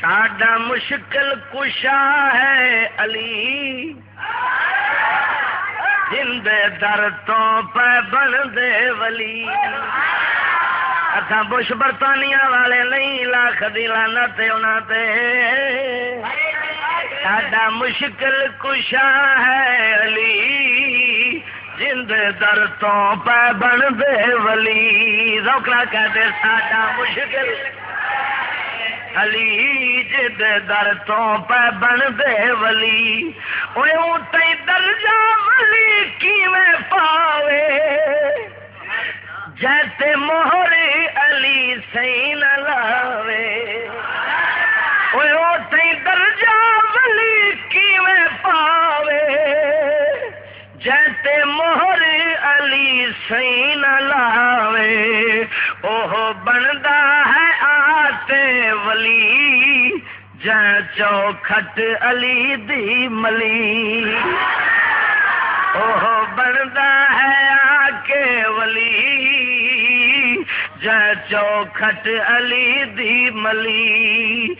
ساڈا مشکل کشا ہے علی۔ جن در تو پہ بن دے ولی۔ اتھا بش برطانیہ والے نہیں، لاکھ دلانا تے انہاں تے۔ ساڈا مشکل کشا ہے علی۔ جند در تو پہ بن دے ولی روکنا کہتے ساڈا مشکل علی جد در تو پہ بن دے ولی۔ اوے اونتے درجہ ولی، کیویں پاوے؟ جیسے مہر علی سین لاوے۔ اوے اونتے درجہ ولی، کیویں پاوے؟ جیسے مہر علی سین لاوے، اوہ بندا ولی جن چوکھٹ علی دی ملی۔ اوہ بندا ہے آ کے ولی جن چوکھٹ علی دی ملی۔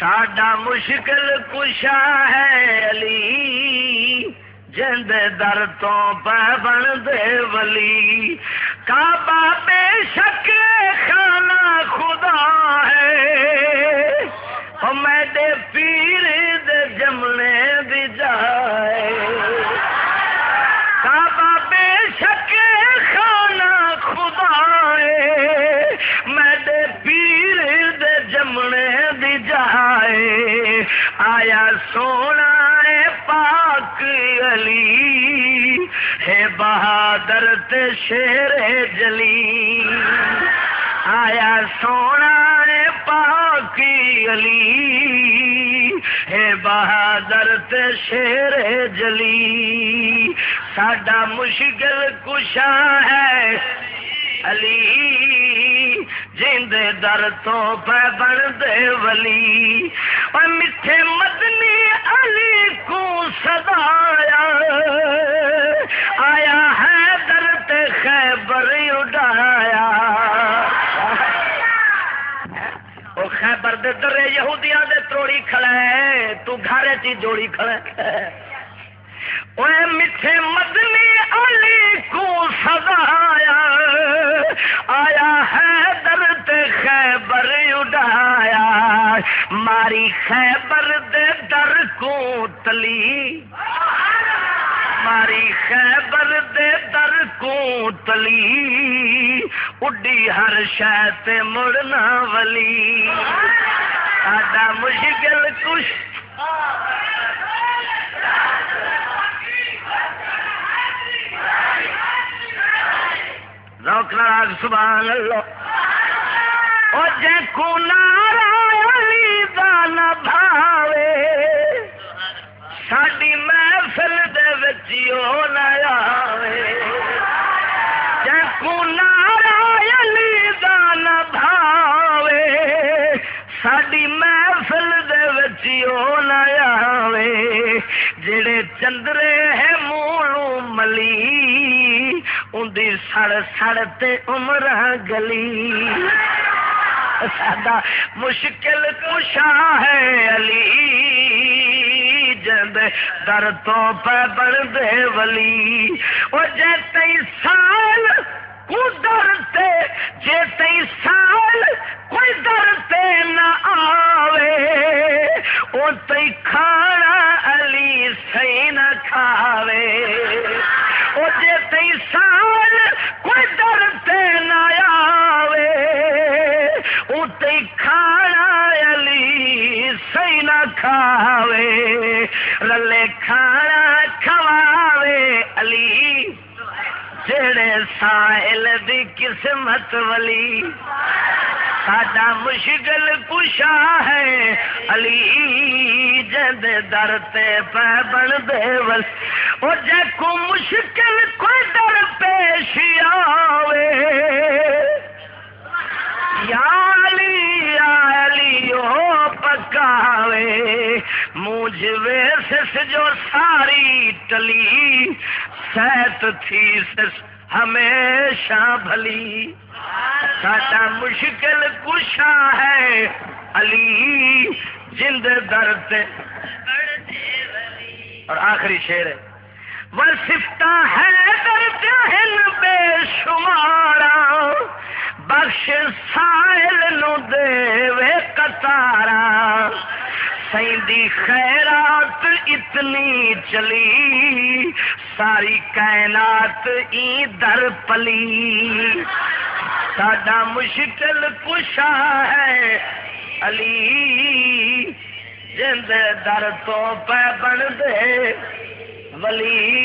ساڈا مشکل کشا ہے علی۔ جند در تو پہ دے ولی۔ کعبہ بے شک خانہ خدا ہے۔ او میرے پیر آیا سونا ہے پاک علی، ہے بہادر تے شیر جلی۔ آیا سونا ہے پاک علی، ہے بہادر تے شیر جلی۔ ساڈا مشکل کشا ہے علی جند در تو پہ بن دے ولی۔ اور میٹھے مدنی علی کو سدایا آیا ہے درد خیبر اڈایا۔ او خیبر دے درے یہودیاں دے تروڑی کھڑا ہے، تو گھر چی جوڑی کھڑا ہے۔ اوے میٹھے مدنی علی کو سزایا آیا ہے درد خیبر اڈایا ماری خیبر دے در کو تلی ماری خیبر دے در کو تلی اڈی ہر شہ مڑنا ولی۔ ساڈا مشکل کچھ روک ناراض، سبحان اللہ۔ او جے کو نارا بھاوے ساڈی محفل دے وچ او نہ آوے جے کو بھاوے ساڈی محفل دے وچ نہ آوے جڑے چندرے ہے مولوں ملی اندی سڑ سڑ تے عمر گلی ساڈا مشکل کشا ہے علی۔ جند در تو پہ دے ولی۔ او جے سال کو ڈرتے جے سال کوئی ڈرتے نہ آوے۔ او تئی کھانا علی صحیح نہ کھاوے۔ او جے سال کوئی ڈرتے علی صحیح نہ کھاوے رلے کھانا کھواوے علی جڑے ساحل دی قسمت ولی ساڈا مشکل کشا ہے علی جد در تے پہ بن دے ول او جے کو مشکل کوئی در پیش آوے مونج ویس جو ساری ٹلی، سیت تھی، سس ہمیشہ بھلی۔ ساڈا مشکل کشا ہے علی جند درد اور آخری شیر ہے۔ وہ سفتا ہے درد ہل بے شمارا، بخش سائل نو دے وے کتارا سیندی خیرات اتنی چلی، ساری کائنات ای در پلی۔ ساڈا مشکل کشا ہے علی جند در تو پہ بن دے ولی۔